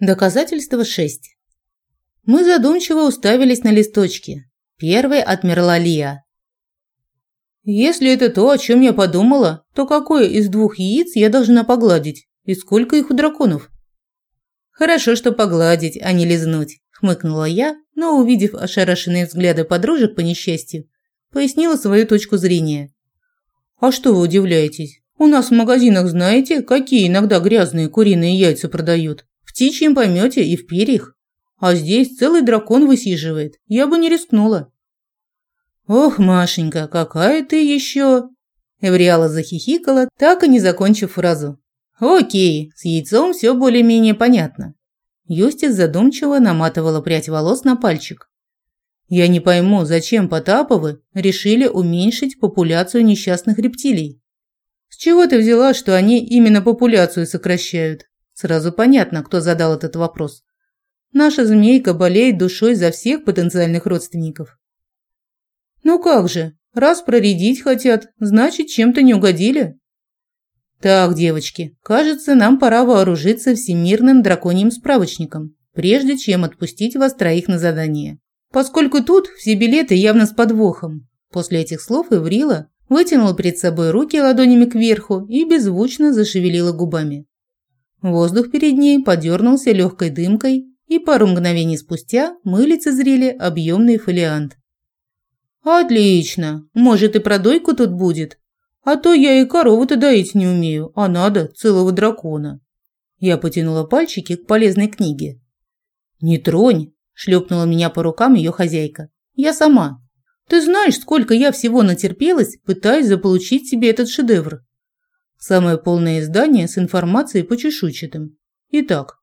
Доказательство 6. Мы задумчиво уставились на листочки. Первой отмерла Лия. Если это то, о чем я подумала, то какое из двух яиц я должна погладить? И сколько их у драконов? Хорошо, что погладить, а не лизнуть, хмыкнула я, но увидев ошарашенные взгляды подружек по несчастью, пояснила свою точку зрения. А что вы удивляетесь? У нас в магазинах знаете, какие иногда грязные куриные яйца продают? Птичьем помете и в перьях. А здесь целый дракон высиживает. Я бы не рискнула. Ох, Машенька, какая ты еще? Эвриала захихикала, так и не закончив фразу. Окей, с яйцом все более-менее понятно. Юстис задумчиво наматывала прядь волос на пальчик. Я не пойму, зачем Потаповы решили уменьшить популяцию несчастных рептилий. С чего ты взяла, что они именно популяцию сокращают? Сразу понятно, кто задал этот вопрос. Наша змейка болеет душой за всех потенциальных родственников. Ну как же, раз проредить хотят, значит, чем-то не угодили. Так, девочки, кажется, нам пора вооружиться всемирным драконьим справочником, прежде чем отпустить вас троих на задание. Поскольку тут все билеты явно с подвохом. После этих слов Эврила вытянула перед собой руки ладонями кверху и беззвучно зашевелила губами. Воздух перед ней подернулся легкой дымкой, и пару мгновений спустя мы лицезрели объемный фолиант. «Отлично! Может, и про дойку тут будет? А то я и корову-то доить не умею, а надо целого дракона». Я потянула пальчики к полезной книге. «Не тронь!» – шлепнула меня по рукам ее хозяйка. «Я сама. Ты знаешь, сколько я всего натерпелась, пытаясь заполучить себе этот шедевр. Самое полное издание с информацией по чешуйчатым. Итак,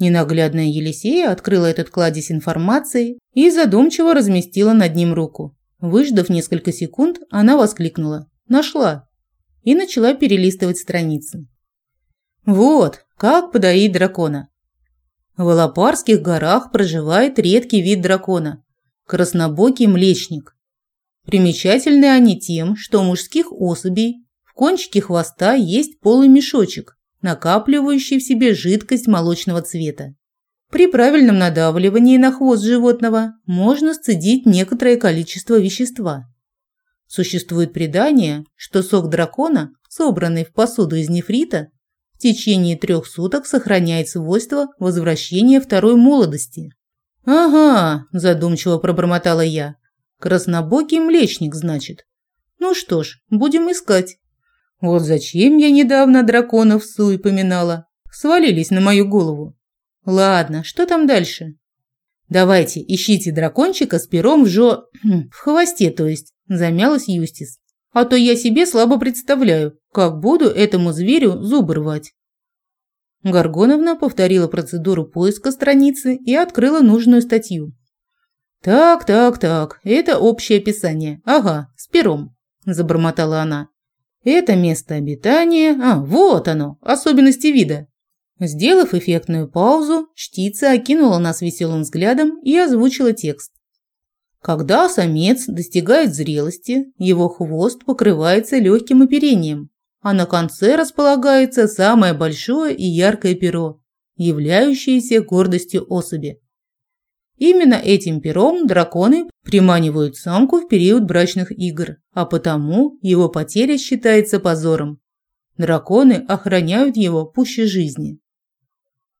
ненаглядная Елисея открыла этот кладезь информации и задумчиво разместила над ним руку. Выждав несколько секунд, она воскликнула «Нашла!» и начала перелистывать страницы. Вот, как подоить дракона. В Алапарских горах проживает редкий вид дракона – краснобокий млечник. Примечательны они тем, что мужских особей в кончике хвоста есть полый мешочек, накапливающий в себе жидкость молочного цвета. При правильном надавливании на хвост животного можно сцедить некоторое количество вещества. Существует предание, что сок дракона, собранный в посуду из нефрита, в течение трех суток сохраняет свойство возвращения второй молодости. «Ага», – задумчиво пробормотала я. «Краснобокий млечник, значит. Ну что ж, будем искать». Вот зачем я недавно драконов суй поминала. Свалились на мою голову. Ладно, что там дальше? Давайте, ищите дракончика с пером в жо... в хвосте, то есть, замялась Юстис. А то я себе слабо представляю, как буду этому зверю зубы рвать. Гаргоновна повторила процедуру поиска страницы и открыла нужную статью. «Так, так, так, это общее описание. Ага, с пером», – забормотала она. Это место обитания... А, вот оно, особенности вида. Сделав эффектную паузу, чтица окинула нас веселым взглядом и озвучила текст. Когда самец достигает зрелости, его хвост покрывается легким оперением, а на конце располагается самое большое и яркое перо, являющееся гордостью особи. Именно этим пером драконы приманивают самку в период брачных игр, а потому его потеря считается позором. Драконы охраняют его пуще жизни.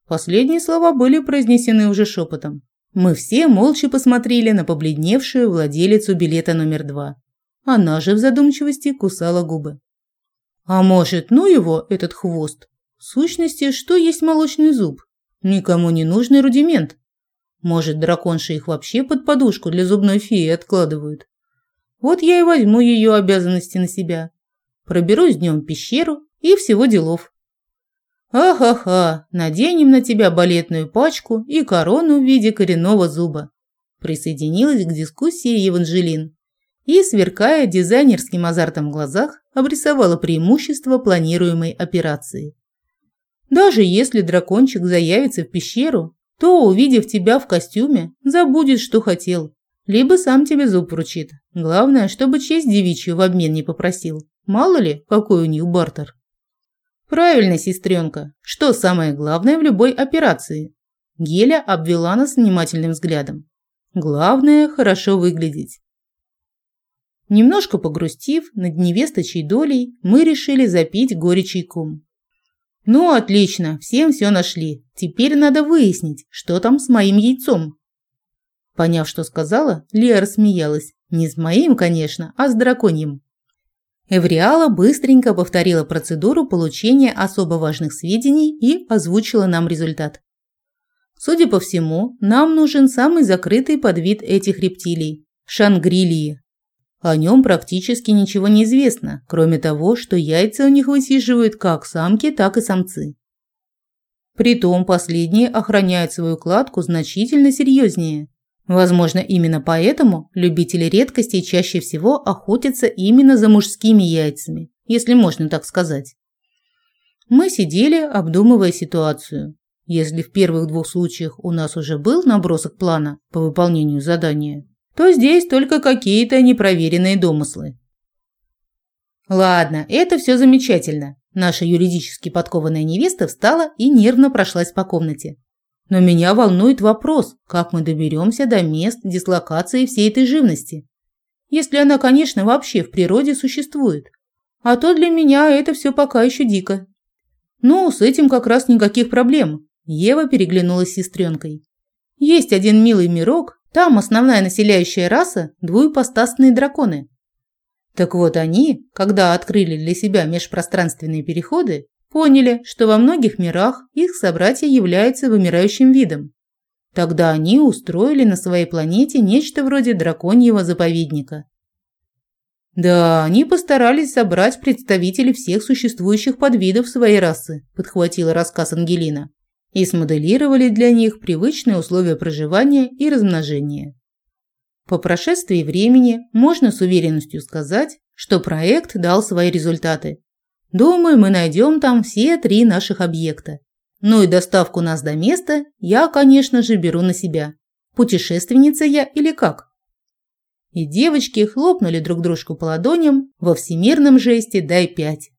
Последние слова были произнесены уже шепотом. Мы все молча посмотрели на побледневшую владелицу билета номер два. Она же в задумчивости кусала губы. А может, ну его, этот хвост? В сущности, что есть молочный зуб? Никому не нужный рудимент. Может, драконши их вообще под подушку для зубной феи откладывают. Вот я и возьму ее обязанности на себя. Проберусь днем в пещеру и всего делов. Ахаха, наденем на тебя балетную пачку и корону в виде коренного зуба. Присоединилась к дискуссии Еванжелин и, сверкая дизайнерским азартом в глазах, обрисовала преимущества планируемой операции. Даже если дракончик заявится в пещеру, то, увидев тебя в костюме, забудет, что хотел. Либо сам тебе зуб вручит. Главное, чтобы честь девичью в обмен не попросил. Мало ли, какой у них бартер. Правильно, сестренка. Что самое главное в любой операции? Геля обвела нас внимательным взглядом. Главное – хорошо выглядеть. Немножко погрустив над невесточей долей, мы решили запить горе чайком. Ну, отлично, всем все нашли. Теперь надо выяснить, что там с моим яйцом. Поняв, что сказала, Лия рассмеялась. Не с моим, конечно, а с драконьим. Эвриала быстренько повторила процедуру получения особо важных сведений и озвучила нам результат. Судя по всему, нам нужен самый закрытый подвид этих рептилий – шангрилии. О нем практически ничего не известно, кроме того, что яйца у них высиживают как самки, так и самцы. Притом последние охраняют свою кладку значительно серьезнее. Возможно, именно поэтому любители редкостей чаще всего охотятся именно за мужскими яйцами, если можно так сказать. Мы сидели, обдумывая ситуацию. Если в первых двух случаях у нас уже был набросок плана по выполнению задания, то здесь только какие-то непроверенные домыслы. Ладно, это все замечательно. Наша юридически подкованная невеста встала и нервно прошлась по комнате. Но меня волнует вопрос, как мы доберемся до мест дислокации всей этой живности. Если она, конечно, вообще в природе существует. А то для меня это все пока еще дико. Ну, с этим как раз никаких проблем. Ева переглянулась с сестренкой. Есть один милый мирок, там основная населяющая раса – двуепостасные драконы. Так вот они, когда открыли для себя межпространственные переходы, поняли, что во многих мирах их собратья являются вымирающим видом. Тогда они устроили на своей планете нечто вроде драконьего заповедника. Да, они постарались собрать представителей всех существующих подвидов своей расы, подхватила рассказ Ангелина, и смоделировали для них привычные условия проживания и размножения. По прошествии времени можно с уверенностью сказать, что проект дал свои результаты, Думаю, мы найдем там все три наших объекта. Ну и доставку нас до места я, конечно же, беру на себя. Путешественница я или как? И девочки хлопнули друг дружку по ладоням во всемирном жесте «дай пять».